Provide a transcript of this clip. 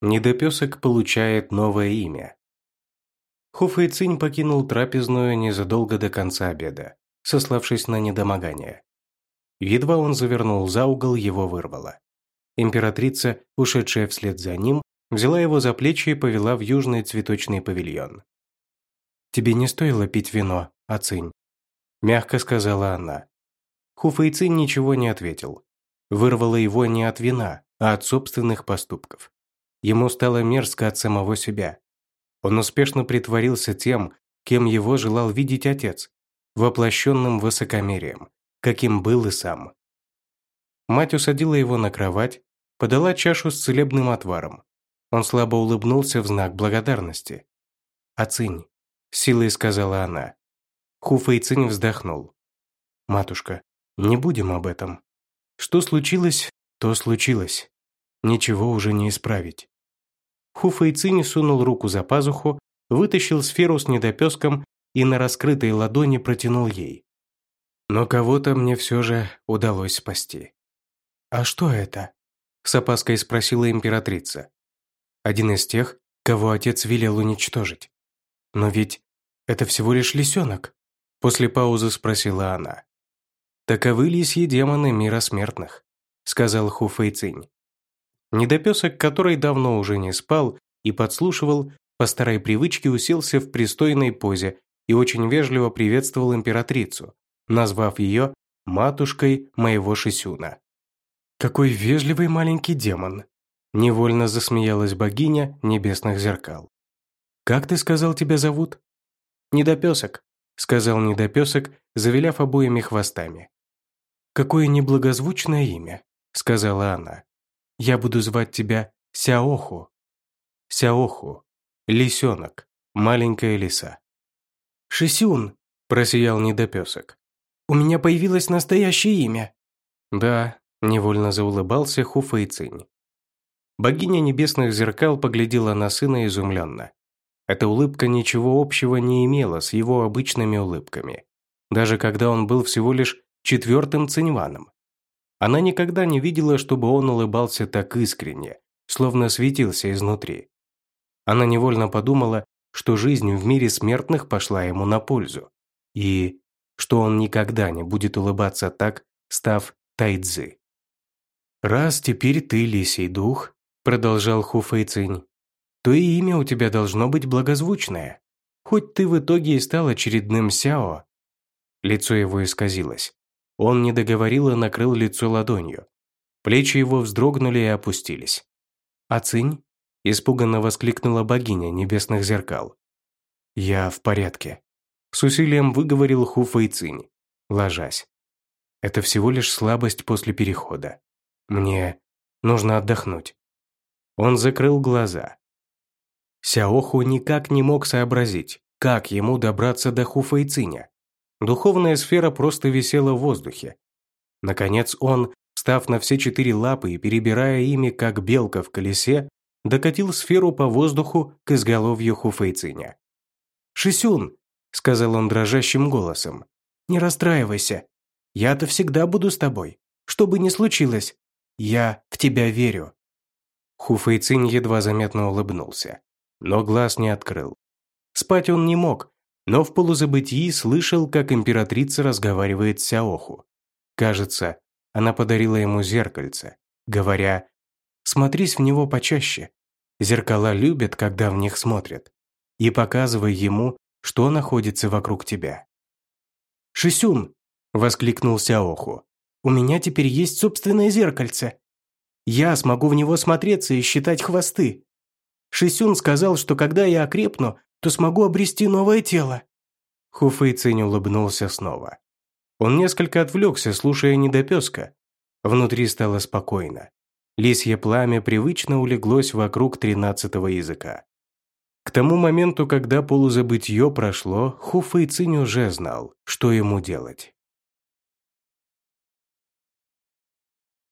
Недопесок получает новое имя. Хуфэй Цинь покинул трапезную незадолго до конца обеда, сославшись на недомогание. Едва он завернул за угол, его вырвало. Императрица, ушедшая вслед за ним, взяла его за плечи и повела в южный цветочный павильон. «Тебе не стоило пить вино, Ацинь», – мягко сказала она. Хуфэй Цинь ничего не ответил. Вырвало его не от вина, а от собственных поступков. Ему стало мерзко от самого себя. Он успешно притворился тем, кем его желал видеть отец, воплощенным высокомерием, каким был и сам. Мать усадила его на кровать, подала чашу с целебным отваром. Он слабо улыбнулся в знак благодарности. «Оцинь», – силой сказала она. Хуфэйцинь вздохнул. «Матушка, не будем об этом. Что случилось, то случилось. Ничего уже не исправить. Ху Фэйцинь сунул руку за пазуху, вытащил сферу с недопеском и на раскрытой ладони протянул ей. Но кого-то мне все же удалось спасти. «А что это?» – с опаской спросила императрица. «Один из тех, кого отец велел уничтожить. Но ведь это всего лишь лисенок», – после паузы спросила она. «Таковы лисьи демоны мира смертных», – сказал Ху Фэйцинь. Недопесок, который давно уже не спал и подслушивал, по старой привычке уселся в пристойной позе и очень вежливо приветствовал императрицу, назвав ее «матушкой моего Шисюна». «Какой вежливый маленький демон!» – невольно засмеялась богиня небесных зеркал. «Как ты сказал, тебя зовут?» «Недопесок», – сказал недопесок, завиляв обоими хвостами. «Какое неблагозвучное имя», – сказала она. Я буду звать тебя Сяоху. Сяоху. Лисенок. Маленькая лиса. «Шисюн», – просиял недопесок. «У меня появилось настоящее имя». «Да», – невольно заулыбался Ху Фэйцинь. Богиня небесных зеркал поглядела на сына изумленно. Эта улыбка ничего общего не имела с его обычными улыбками, даже когда он был всего лишь четвертым циньваном. Она никогда не видела, чтобы он улыбался так искренне, словно светился изнутри. Она невольно подумала, что жизнь в мире смертных пошла ему на пользу, и что он никогда не будет улыбаться так, став тайцзы. «Раз теперь ты лисий дух», – продолжал Ху Фэйцинь, то и имя у тебя должно быть благозвучное. Хоть ты в итоге и стал очередным Сяо». Лицо его исказилось. Он не договорил и накрыл лицо ладонью. Плечи его вздрогнули и опустились. «Ацинь?» – испуганно воскликнула богиня небесных зеркал. «Я в порядке», – с усилием выговорил Ху Фэйцинь, ложась. «Это всего лишь слабость после перехода. Мне нужно отдохнуть». Он закрыл глаза. Сяоху никак не мог сообразить, как ему добраться до Ху Фэйциня. Духовная сфера просто висела в воздухе. Наконец он, встав на все четыре лапы и перебирая ими, как белка в колесе, докатил сферу по воздуху к изголовью Хуфейциня. «Шисюн!» – сказал он дрожащим голосом. «Не расстраивайся. Я-то всегда буду с тобой. Что бы ни случилось, я в тебя верю». Хуфейцин едва заметно улыбнулся, но глаз не открыл. Спать он не мог, но в полузабытии слышал, как императрица разговаривает с Сяоху. Кажется, она подарила ему зеркальце, говоря «Смотрись в него почаще. Зеркала любят, когда в них смотрят. И показывай ему, что находится вокруг тебя». «Шисюн!» – воскликнул Сяоху. «У меня теперь есть собственное зеркальце. Я смогу в него смотреться и считать хвосты. Шисюн сказал, что когда я окрепну, то смогу обрести новое тело». Хуфэйцинь улыбнулся снова. Он несколько отвлекся, слушая недопеска. Внутри стало спокойно. Лисье пламя привычно улеглось вокруг тринадцатого языка. К тому моменту, когда полузабытье прошло, Хуфэйцинь уже знал, что ему делать.